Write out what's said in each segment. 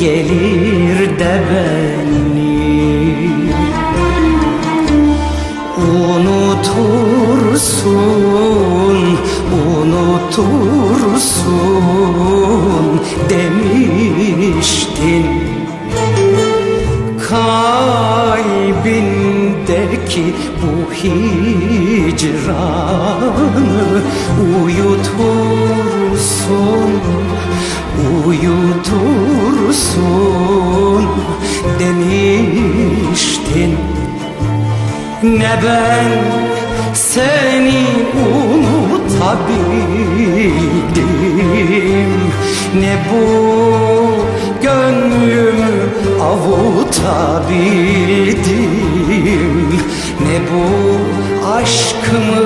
gelir de beni. Unutursun, unutursun demiştin. Kalbindeki bu hicranı uyutursun Uyutursun ne ben seni unutabildim. Ne bu gönlümü avutabildim. Ne bu aşkımı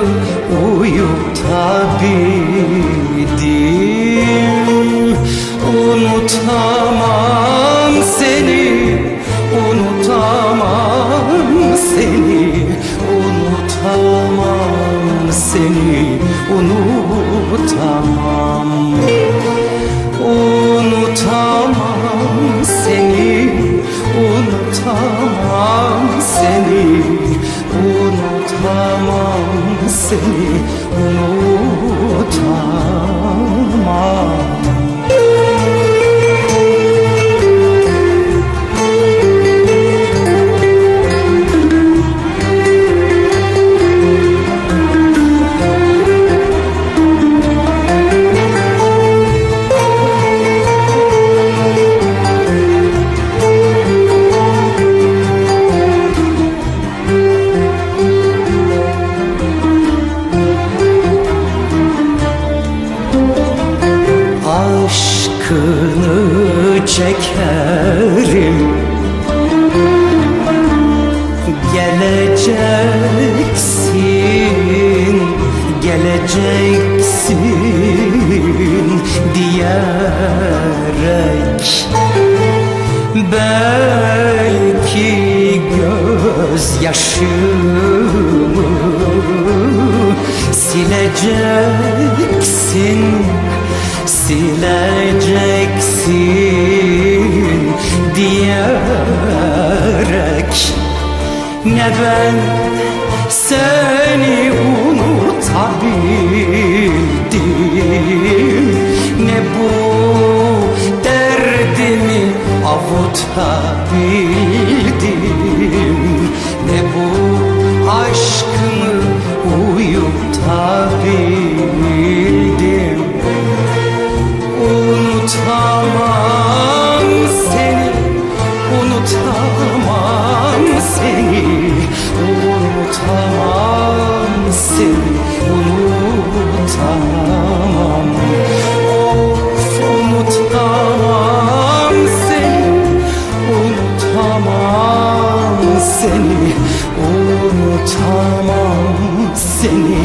uyutabildim seni, unutamam. Unutamam seni, unutamam seni Unutamam seni, unutamam çekerim Geleceksin, geleceksin diyerek Belki gözyaşımı sileceksin sileceksin ben seni unutabildim. Ne bu derdimi avutabildim unutamam Of unutamam seni Unutamam seni Unutamam seni Unutamam seni